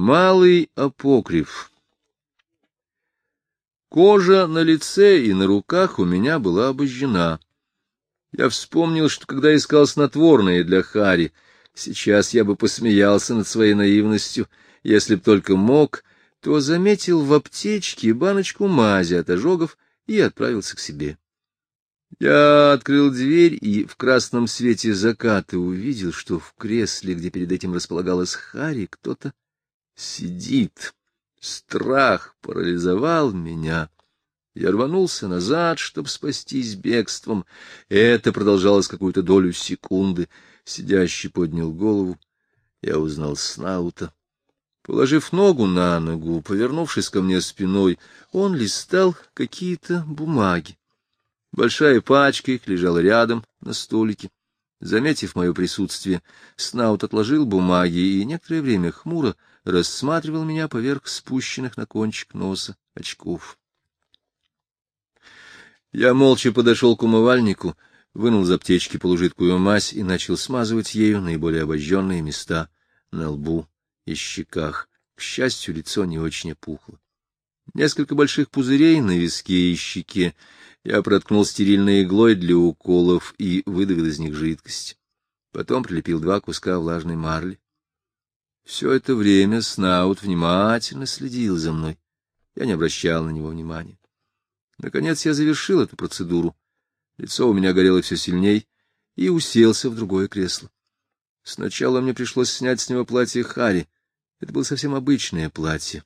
Малый апокриф Кожа на лице и на руках у меня была обожжена. Я вспомнил, что когда искал снотворное для Хари, сейчас я бы посмеялся над своей наивностью, если б только мог, то заметил в аптечке баночку мази от ожогов и отправился к себе. Я открыл дверь и в красном свете заката увидел, что в кресле, где перед этим располагалась Хари, кто-то сидит. Страх парализовал меня. Я рванулся назад, чтобы спастись бегством. Это продолжалось какую-то долю секунды. Сидящий поднял голову. Я узнал Снаута. Положив ногу на ногу, повернувшись ко мне спиной, он листал какие-то бумаги. Большая пачка их лежала рядом на столике. Заметив мое присутствие, Снаут отложил бумаги и некоторое время хмуро рассматривал меня поверх спущенных на кончик носа очков. Я молча подошел к умывальнику, вынул из аптечки полужидкую мазь и начал смазывать ею наиболее обожженные места на лбу и щеках. К счастью, лицо не очень опухло. Несколько больших пузырей на виске и щеке я проткнул стерильной иглой для уколов и выдавил из них жидкость. Потом прилепил два куска влажной марли. Все это время Снаут внимательно следил за мной. Я не обращал на него внимания. Наконец я завершил эту процедуру. Лицо у меня горело все сильней и уселся в другое кресло. Сначала мне пришлось снять с него платье Хари. Это было совсем обычное платье,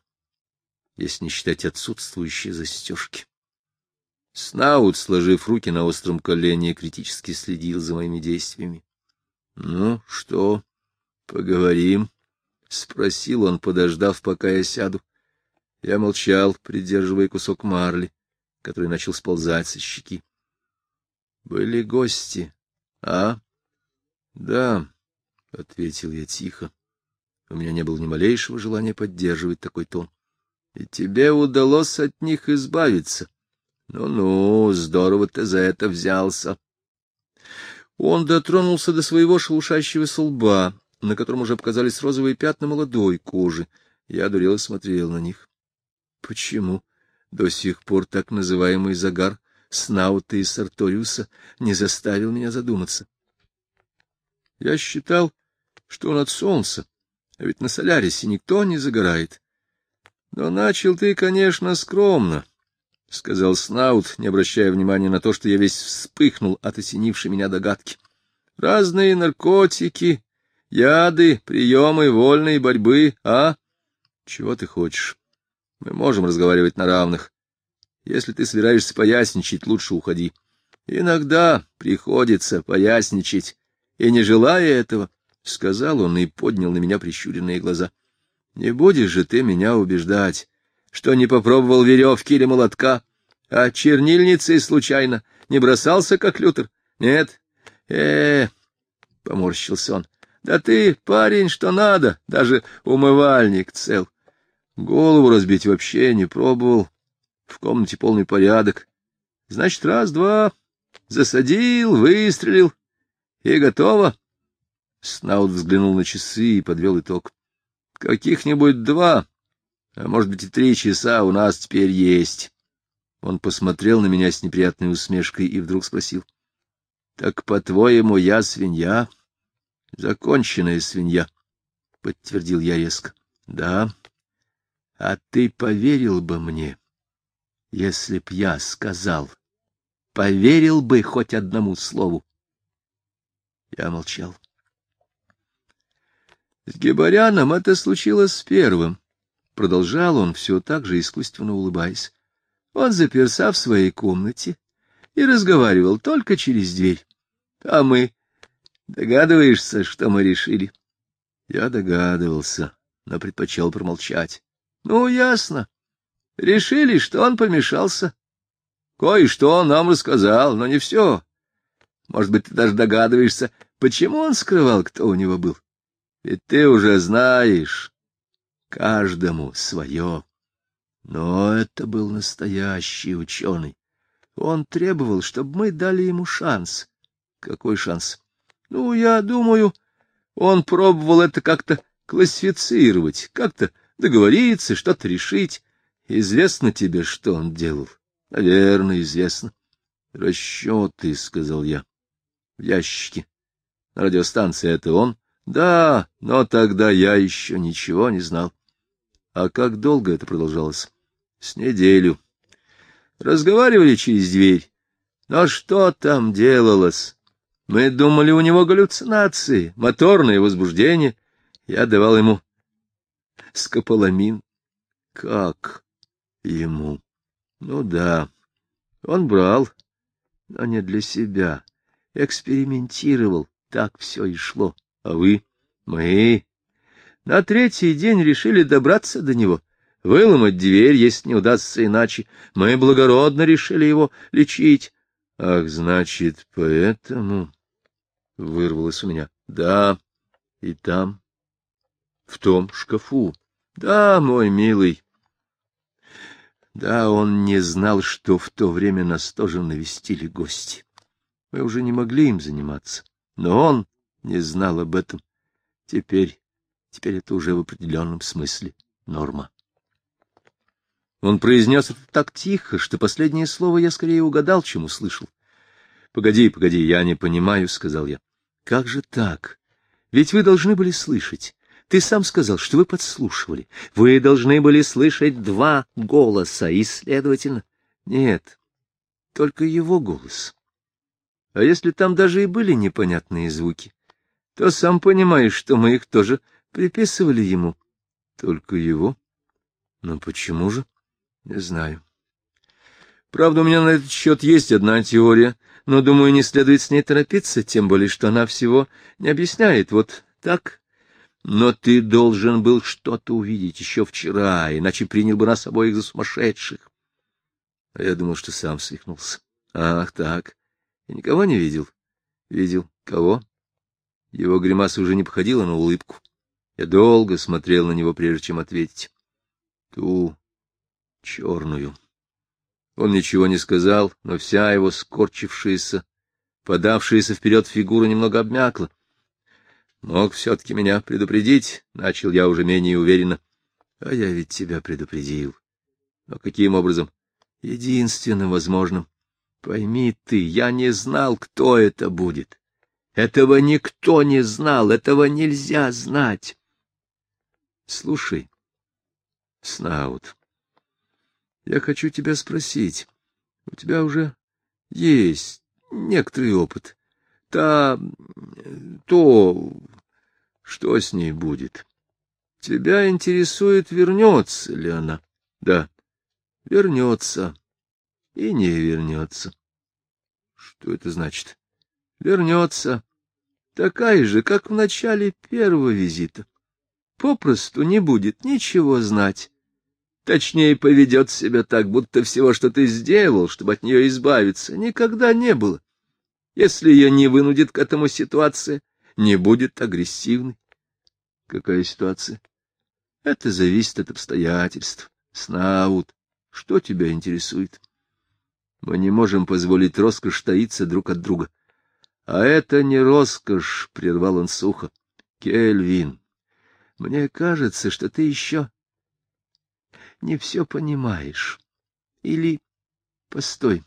если не считать отсутствующие застежки. Снаут, сложив руки на остром колене, критически следил за моими действиями. — Ну, что, поговорим? — спросил он, подождав, пока я сяду. Я молчал, придерживая кусок марли, который начал сползать со щеки. — Были гости, а? — Да, — ответил я тихо. У меня не было ни малейшего желания поддерживать такой тон. — И тебе удалось от них избавиться. Ну-ну, здорово ты за это взялся. Он дотронулся до своего шелушащего лба, на котором уже показались розовые пятна молодой кожи. Я дурел и смотрел на них. Почему до сих пор так называемый загар Снаута и Сарториуса не заставил меня задуматься? Я считал, что он от солнца, а ведь на Солярисе никто не загорает. Но начал ты, конечно, скромно, — сказал Снаут, не обращая внимания на то, что я весь вспыхнул от осенившей меня догадки. — Разные наркотики, Яды, приемы вольной борьбы, а? Чего ты хочешь? Мы можем разговаривать на равных. Если ты собираешься поясничать, лучше уходи. Иногда приходится поясничать, и не желая этого, — сказал он и поднял на меня прищуренные глаза. — Не будешь же ты меня убеждать, что не попробовал веревки или молотка, а чернильницей случайно не бросался, как Лютер? Нет? -э — поморщился он. Да ты, парень, что надо, даже умывальник цел. Голову разбить вообще не пробовал. В комнате полный порядок. Значит, раз-два, засадил, выстрелил, и готово. Снаут взглянул на часы и подвел итог. Каких-нибудь два, а может быть и три часа у нас теперь есть. Он посмотрел на меня с неприятной усмешкой и вдруг спросил. — Так, по-твоему, я свинья? —— Законченная свинья, — подтвердил я резко. — Да. А ты поверил бы мне, если б я сказал, поверил бы хоть одному слову. Я молчал. С Гебаряном это случилось первым. Продолжал он, все так же искусственно улыбаясь. Он заперся в своей комнате и разговаривал только через дверь. А мы Догадываешься, что мы решили? Я догадывался, но предпочел промолчать. Ну, ясно. Решили, что он помешался. Кое-что он нам рассказал, но не все. Может быть, ты даже догадываешься, почему он скрывал, кто у него был. Ведь ты уже знаешь, каждому свое. Но это был настоящий ученый. Он требовал, чтобы мы дали ему шанс. Какой шанс? Ну, я думаю, он пробовал это как-то классифицировать, как-то договориться, что-то решить. Известно тебе, что он делал? Наверное, известно. Расчеты, — сказал я. В ящике. На радиостанции это он? Да, но тогда я еще ничего не знал. А как долго это продолжалось? С неделю. Разговаривали через дверь. Но что там делалось? Мы думали, у него галлюцинации, моторное возбуждение. Я давал ему скополамин. Как ему? Ну да, он брал, но не для себя. Экспериментировал, так все и шло. А вы? Мы? На третий день решили добраться до него, выломать дверь, если не удастся иначе. Мы благородно решили его лечить. Ах, значит, поэтому... Вырвалось у меня. Да, и там, в том шкафу. Да, мой милый. Да, он не знал, что в то время нас тоже навестили гости. Мы уже не могли им заниматься. Но он не знал об этом. Теперь, теперь это уже в определенном смысле норма. Он произнес это так тихо, что последнее слово я скорее угадал, чем услышал. — Погоди, погоди, я не понимаю, — сказал я. — Как же так? Ведь вы должны были слышать. Ты сам сказал, что вы подслушивали. Вы должны были слышать два голоса, и, следовательно... Нет, только его голос. А если там даже и были непонятные звуки, то сам понимаешь, что мы их тоже приписывали ему. Только его? Но почему же? Не знаю. Правда, у меня на этот счет есть одна теория, но, думаю, не следует с ней торопиться, тем более, что она всего не объясняет. Вот так. Но ты должен был что-то увидеть еще вчера, иначе принял бы нас обоих за сумасшедших. А я думал, что сам свихнулся. Ах, так. Я никого не видел. Видел. Кого? Его гримаса уже не походила на улыбку. Я долго смотрел на него, прежде чем ответить. Ту черную. Он ничего не сказал, но вся его скорчившаяся, подавшаяся вперед фигура немного обмякла. Мог все-таки меня предупредить, — начал я уже менее уверенно. А я ведь тебя предупредил. Но каким образом? Единственным возможным. Пойми ты, я не знал, кто это будет. Этого никто не знал, этого нельзя знать. Слушай, Снаут, я хочу тебя спросить. У тебя уже есть некоторый опыт. Та... то... что с ней будет? Тебя интересует, вернется ли она? Да, вернется и не вернется. Что это значит? Вернется. Такая же, как в начале первого визита. Попросту не будет ничего знать. Точнее, поведет себя так, будто всего, что ты сделал, чтобы от нее избавиться, никогда не было. Если ее не вынудит к этому ситуация, не будет агрессивной. Какая ситуация? Это зависит от обстоятельств. Снаут, что тебя интересует? Мы не можем позволить роскошь таиться друг от друга. — А это не роскошь, — прервал он сухо. — Кельвин, мне кажется, что ты еще не все понимаешь. Или... Постой.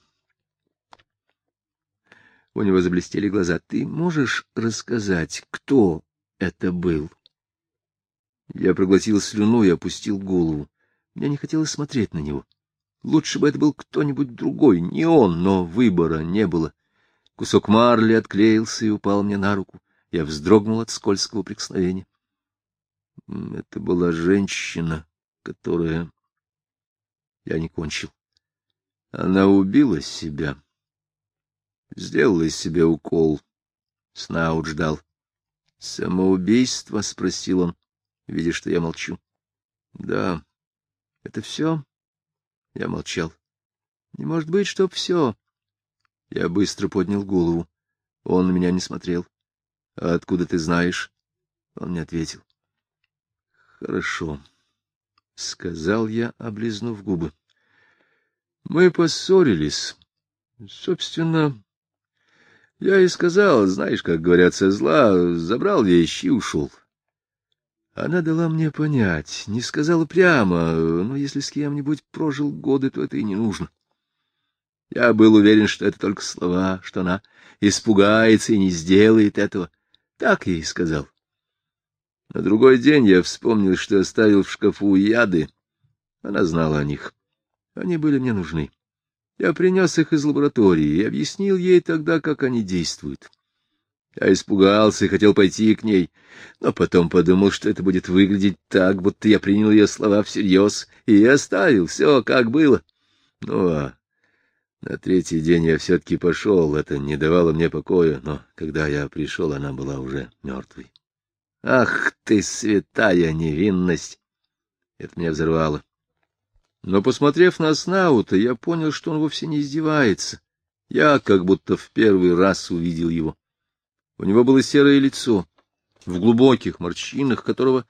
У него заблестели глаза. Ты можешь рассказать, кто это был? Я проглотил слюну и опустил голову. Мне не хотелось смотреть на него. Лучше бы это был кто-нибудь другой, не он, но выбора не было. Кусок марли отклеился и упал мне на руку. Я вздрогнул от скользкого прикосновения. Это была женщина, которая... Я не кончил. Она убила себя. Сделала из себя укол. Снаут ждал. «Самоубийство?» — спросил он, видя, что я молчу. «Да. Это все?» Я молчал. Не может быть, чтоб все. Я быстро поднял голову. Он на меня не смотрел. — А откуда ты знаешь? Он не ответил. — Хорошо, — сказал я, облизнув губы. — Мы поссорились. Собственно, я и сказал, знаешь, как говорят, со зла, забрал вещи и ушел. Она дала мне понять, не сказала прямо, но если с кем-нибудь прожил годы, то это и не нужно. Я был уверен, что это только слова, что она испугается и не сделает этого. Так я и сказал. На другой день я вспомнил, что оставил в шкафу яды. Она знала о них. Они были мне нужны. Я принес их из лаборатории и объяснил ей тогда, как они действуют. Я испугался и хотел пойти к ней, но потом подумал, что это будет выглядеть так, будто я принял ее слова всерьез, и оставил все, как было. Ну, а на третий день я все-таки пошел, это не давало мне покоя, но когда я пришел, она была уже мертвой. Ах ты, святая невинность! Это меня взорвало. Но, посмотрев на Снаута, я понял, что он вовсе не издевается. Я как будто в первый раз увидел его. У него было серое лицо, в глубоких морщинах которого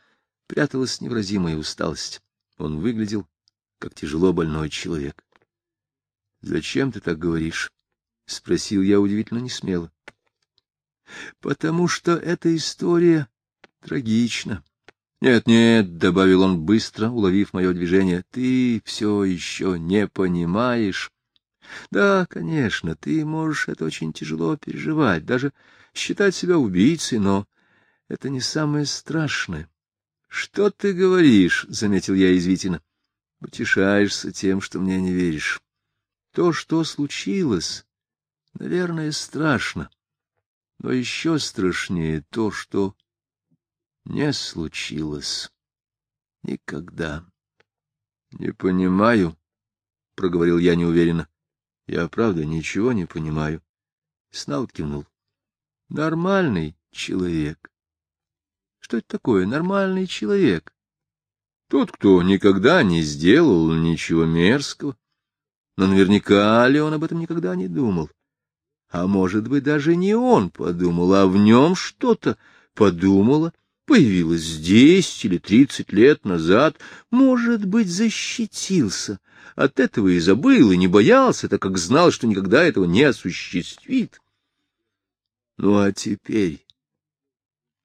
пряталась невразимая усталость. Он выглядел, как тяжело больной человек. — Зачем ты так говоришь? — спросил я удивительно несмело. — Потому что эта история трагична. Нет, нет, — добавил он быстро, уловив мое движение, — ты все еще не понимаешь. Да, конечно, ты можешь это очень тяжело переживать, даже считать себя убийцей, но это не самое страшное. — Что ты говоришь? — заметил я извительно. — Утешаешься тем, что мне не веришь. То, что случилось, наверное, страшно. Но еще страшнее то, что не случилось. Никогда. — Не понимаю, — проговорил я неуверенно. — Я, правда, ничего не понимаю. Снаут кивнул. — Нормальный человек. Что это такое нормальный человек? Тот, кто никогда не сделал ничего мерзкого. Но наверняка ли он об этом никогда не думал? А может быть, даже не он подумал, а в нем что-то подумало — появилась десять или тридцать лет назад, может быть, защитился. От этого и забыл, и не боялся, так как знал, что никогда этого не осуществит. Ну а теперь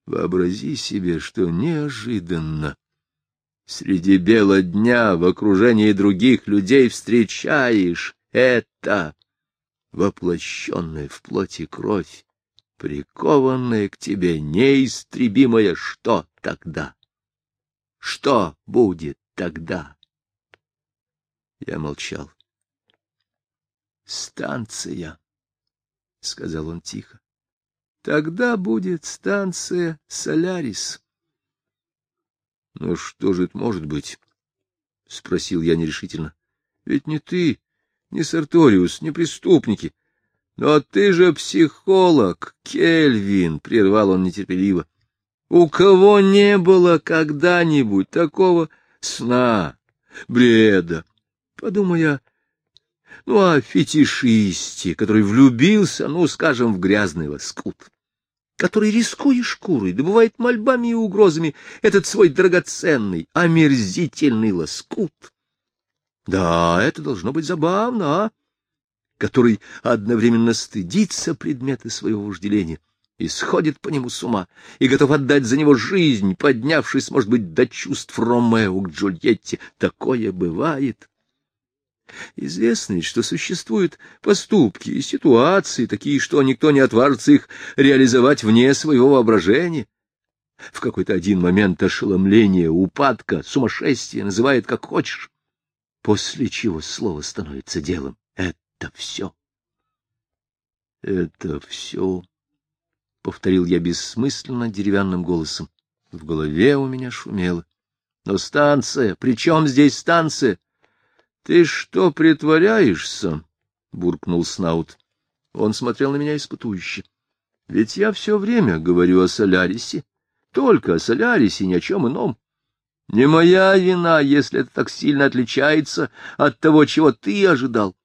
вообрази себе, что неожиданно среди бела дня в окружении других людей встречаешь это, воплощенное в плоти кровь, прикованная к тебе, неистребимая, что тогда? Что будет тогда? Я молчал. «Станция», — сказал он тихо. «Тогда будет станция Солярис». «Ну что же это может быть?» — спросил я нерешительно. «Ведь не ты, не Сарториус, не преступники. Но ты же психолог, Кельвин, — прервал он нетерпеливо. У кого не было когда-нибудь такого сна, бреда? Подумай ну, о фетишисте, который влюбился, ну, скажем, в грязный лоскут, который, рискуя шкурой, добывает мольбами и угрозами этот свой драгоценный, омерзительный лоскут. Да, это должно быть забавно, а? Который одновременно стыдится предмета своего вожделения и сходит по нему с ума, и готов отдать за него жизнь, поднявшись, может быть, до чувств Ромео к Джульетте. Такое бывает. Известно ведь, что существуют поступки и ситуации, такие, что никто не отважится их реализовать вне своего воображения. В какой-то один момент ошеломления, упадка, сумасшествия называет как хочешь, после чего слово становится делом это все. Это все, — повторил я бессмысленно деревянным голосом. В голове у меня шумело. Но станция, при чем здесь станция? Ты что, притворяешься? — буркнул Снаут. Он смотрел на меня испытующе. Ведь я все время говорю о Солярисе, только о Солярисе, ни о чем ином. Не моя вина, если это так сильно отличается от того, чего ты ожидал.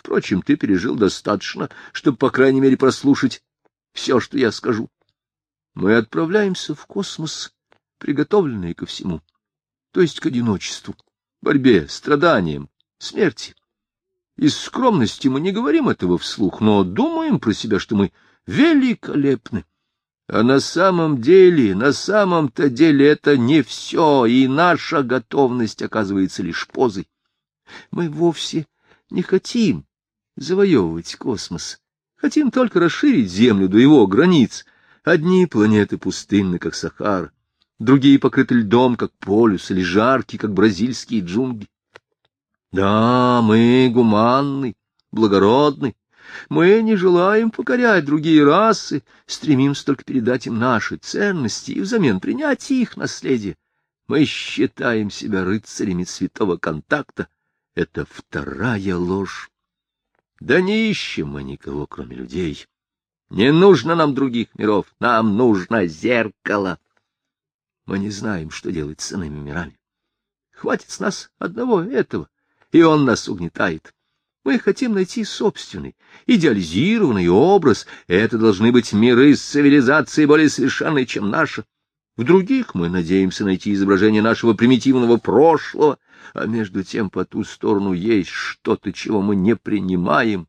Впрочем, ты пережил достаточно, чтобы, по крайней мере, прослушать все, что я скажу. Мы отправляемся в космос, приготовленные ко всему, то есть к одиночеству, борьбе, страданиям, смерти. Из скромности мы не говорим этого вслух, но думаем про себя, что мы великолепны. А на самом деле, на самом-то деле это не все, и наша готовность оказывается лишь позой. Мы вовсе не хотим завоевывать космос. Хотим только расширить Землю до его границ. Одни планеты пустынны, как Сахара, другие покрыты льдом, как полюс, или жаркие, как бразильские джунгли. Да, мы гуманны, благородны, мы не желаем покорять другие расы, стремимся только передать им наши ценности и взамен принять их наследие. Мы считаем себя рыцарями святого контакта. Это вторая ложь. Да не ищем мы никого, кроме людей. Не нужно нам других миров, нам нужно зеркало. Мы не знаем, что делать с иными мирами. Хватит с нас одного этого, и он нас угнетает. Мы хотим найти собственный, идеализированный образ. Это должны быть миры с цивилизацией более совершенной, чем наша. В других мы надеемся найти изображение нашего примитивного прошлого, а между тем по ту сторону есть что-то, чего мы не принимаем,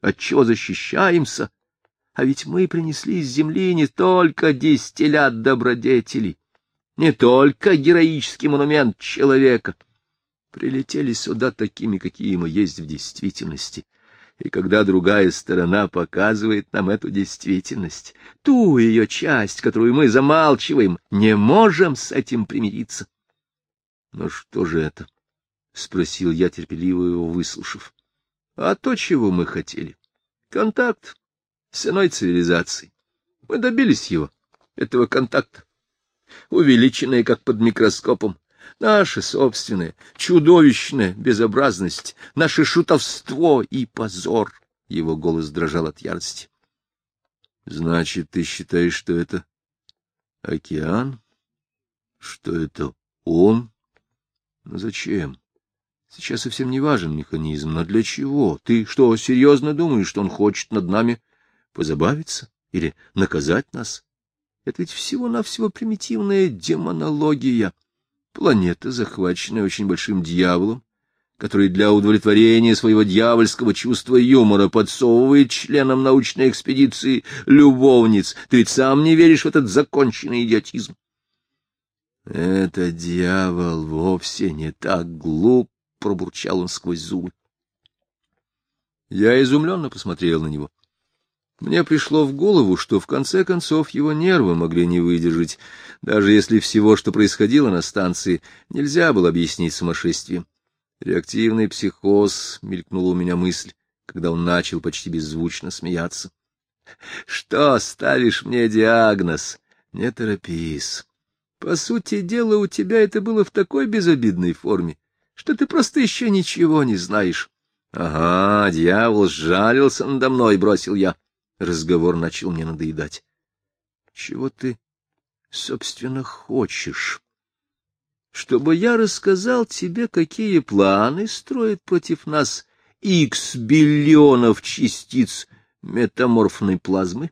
от чего защищаемся. А ведь мы принесли с земли не только дистиллят добродетелей, не только героический монумент человека — прилетели сюда такими, какие мы есть в действительности. И когда другая сторона показывает нам эту действительность, ту ее часть, которую мы замалчиваем, не можем с этим примириться. — Ну что же это? — спросил я, терпеливо его выслушав. — А то, чего мы хотели. Контакт с иной цивилизацией. Мы добились его, этого контакта. Увеличенные, как под микроскопом, Наша собственная чудовищная безобразность, наше шутовство и позор. Его голос дрожал от ярости. — Значит, ты считаешь, что это океан? Что это он? Но зачем? Сейчас совсем не важен механизм, но для чего? Ты что, серьезно думаешь, что он хочет над нами позабавиться или наказать нас? Это ведь всего-навсего примитивная демонология. Планета, захваченная очень большим дьяволом, который для удовлетворения своего дьявольского чувства юмора подсовывает членам научной экспедиции любовниц. Ты ведь сам не веришь в этот законченный идиотизм. Это дьявол вовсе не так глуп, — пробурчал он сквозь зубы. Я изумленно посмотрел на него. Мне пришло в голову, что в конце концов его нервы могли не выдержать, даже если всего, что происходило на станции, нельзя было объяснить сумасшествием. Реактивный психоз, — мелькнула у меня мысль, когда он начал почти беззвучно смеяться. — Что ставишь мне диагноз? Не торопись. По сути дела, у тебя это было в такой безобидной форме, что ты просто еще ничего не знаешь. — Ага, дьявол сжалился надо мной, — бросил я. Разговор начал мне надоедать. — Чего ты, собственно, хочешь? Чтобы я рассказал тебе, какие планы строят против нас икс биллионов частиц метаморфной плазмы?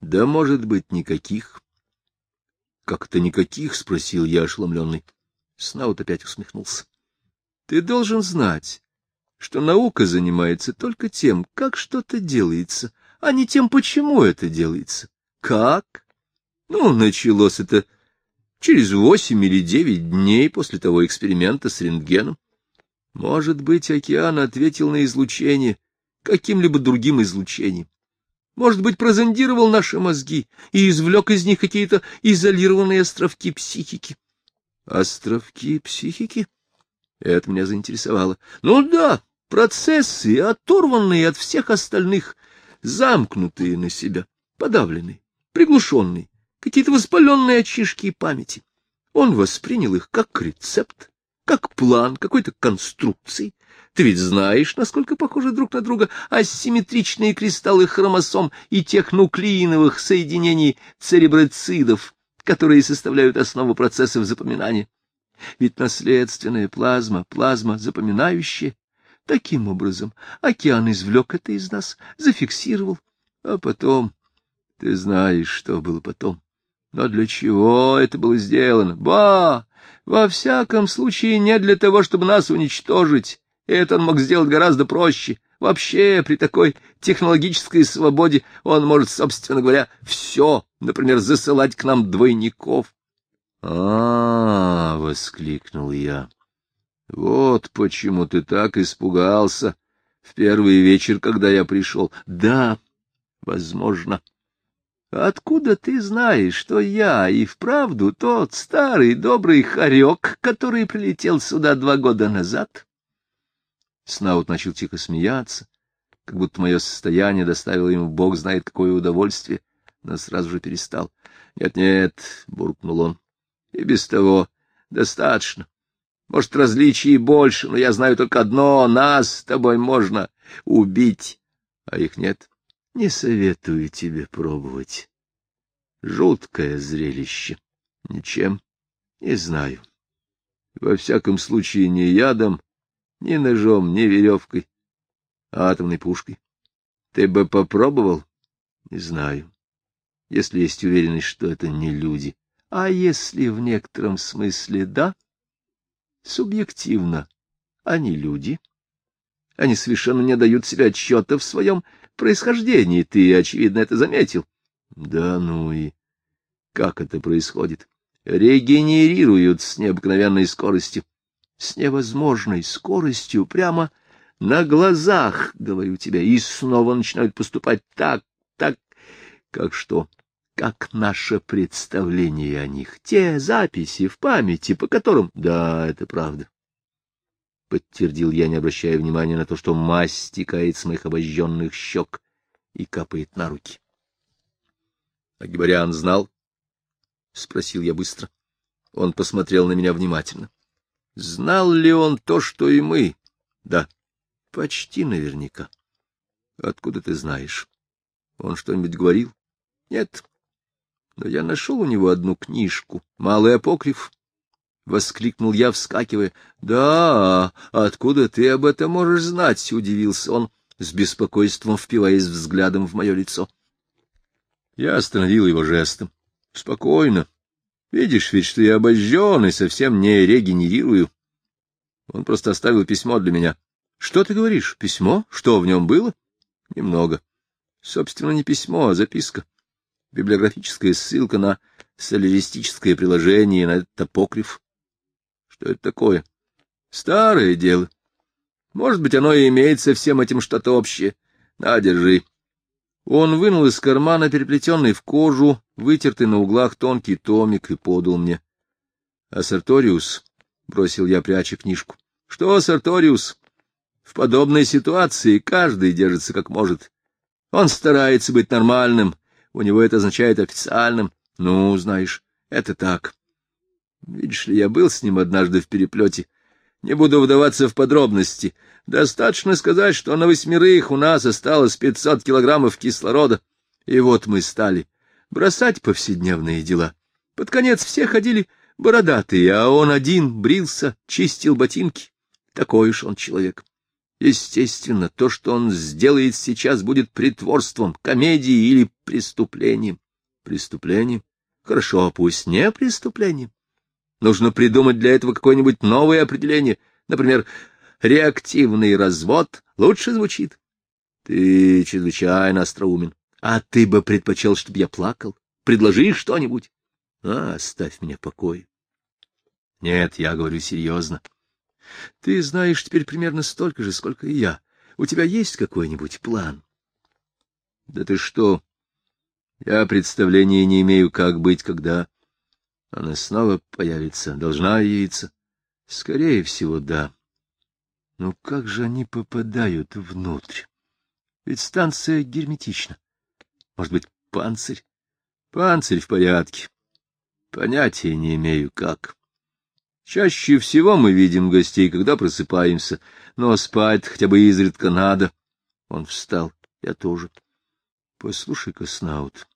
Да, может быть, никаких. — Как-то никаких? — спросил я, ошеломленный. Снаут опять усмехнулся. — Ты должен знать, что наука занимается только тем, как что-то делается, а не тем, почему это делается. Как? Ну, началось это через восемь или девять дней после того эксперимента с рентгеном. Может быть, океан ответил на излучение каким-либо другим излучением. Может быть, прозондировал наши мозги и извлек из них какие-то изолированные островки психики. Островки психики? Это меня заинтересовало. Ну да, процессы, оторванные от всех остальных, замкнутые на себя, подавленные, приглушенные, какие-то воспаленные очишки памяти. Он воспринял их как рецепт, как план какой-то конструкции. Ты ведь знаешь, насколько похожи друг на друга асимметричные кристаллы хромосом и тех нуклеиновых соединений цереброцидов, которые составляют основу процессов запоминания. Ведь наследственная плазма, плазма запоминающая, Таким образом, океан извлек это из нас, зафиксировал, а потом... Ты знаешь, что было потом. Но для чего это было сделано? Ба! Во всяком случае, не для того, чтобы нас уничтожить. Это он мог сделать гораздо проще. Вообще, при такой технологической свободе он может, собственно говоря, все, например, засылать к нам двойников. А — А-а-а! — воскликнул я. — Вот почему ты так испугался в первый вечер, когда я пришел. — Да, возможно. — Откуда ты знаешь, что я и вправду тот старый добрый хорек, который прилетел сюда два года назад? Снаут начал тихо смеяться, как будто мое состояние доставило ему бог знает какое удовольствие, но сразу же перестал. «Нет, — Нет-нет, — буркнул он, — и без того достаточно. Может, различий больше, но я знаю только одно — нас с тобой можно убить, а их нет. Не советую тебе пробовать. Жуткое зрелище. Ничем не знаю. Во всяком случае, не ядом, ни ножом, ни веревкой, а атомной пушкой. Ты бы попробовал? Не знаю. Если есть уверенность, что это не люди. А если в некотором смысле да? Субъективно. Они люди. Они совершенно не дают себе отчета в своем происхождении. Ты, очевидно, это заметил. Да ну и как это происходит? Регенерируют с необыкновенной скоростью с невозможной скоростью прямо на глазах, говорю тебе, и снова начинают поступать так, так, как что, как наше представление о них, те записи в памяти, по которым... Да, это правда. Подтвердил я, не обращая внимания на то, что мазь стекает с моих обожженных щек и капает на руки. — А знал? — спросил я быстро. Он посмотрел на меня внимательно. Знал ли он то, что и мы? Да, почти наверняка. Откуда ты знаешь? Он что-нибудь говорил? Нет. Но я нашел у него одну книжку, малый апокриф. Воскликнул я, вскакивая. — Да, откуда ты об этом можешь знать? — удивился он, с беспокойством впиваясь взглядом в мое лицо. Я остановил его жестом. — Спокойно. Видишь ведь, что я обожжен и совсем не регенерирую. Он просто оставил письмо для меня. Что ты говоришь? Письмо? Что в нем было? Немного. Собственно, не письмо, а записка. Библиографическая ссылка на соляристическое приложение, на этот апокриф. Что это такое? Старое дело. Может быть, оно и имеет со всем этим что-то общее. На, держи. Он вынул из кармана переплетенный в кожу, вытертый на углах тонкий томик и подал мне. — А бросил я, пряча книжку, — что, Сарториус, в подобной ситуации каждый держится как может. Он старается быть нормальным, у него это означает официальным. Ну, знаешь, это так. Видишь ли, я был с ним однажды в переплете. Не буду вдаваться в подробности, Достаточно сказать, что на восьмерых у нас осталось пятьсот килограммов кислорода. И вот мы стали бросать повседневные дела. Под конец все ходили бородатые, а он один брился, чистил ботинки. Такой уж он человек. Естественно, то, что он сделает сейчас, будет притворством, комедией или преступлением. Преступлением? Хорошо, пусть не преступлением. Нужно придумать для этого какое-нибудь новое определение. Например, реактивный развод лучше звучит. Ты чрезвычайно остроумен. А ты бы предпочел, чтобы я плакал? Предложи что-нибудь. А, оставь меня в покое. Нет, я говорю серьезно. Ты знаешь теперь примерно столько же, сколько и я. У тебя есть какой-нибудь план? Да ты что? Я представления не имею, как быть, когда она снова появится. Должна явиться? Скорее всего, да. Но как же они попадают внутрь? Ведь станция герметична. Может быть, панцирь? Панцирь в порядке. Понятия не имею, как. Чаще всего мы видим гостей, когда просыпаемся, но спать хотя бы изредка надо. Он встал, я тоже. Послушай-ка, Снаут,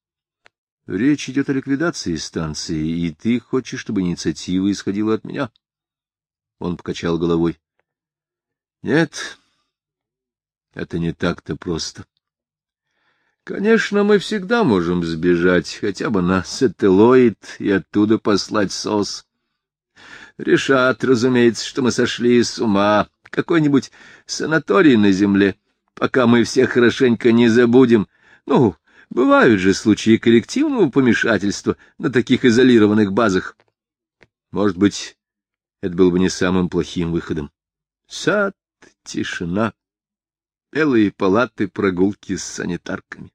речь идет о ликвидации станции, и ты хочешь, чтобы инициатива исходила от меня? Он покачал головой. Нет, это не так-то просто. Конечно, мы всегда можем сбежать, хотя бы на сателлоид, и оттуда послать СОС. Решат, разумеется, что мы сошли с ума. Какой-нибудь санаторий на земле. пока мы все хорошенько не забудем. Ну, бывают же случаи коллективного помешательства на таких изолированных базах. Может быть, это было бы не самым плохим выходом. Сад, тишина, белые палаты, прогулки с санитарками.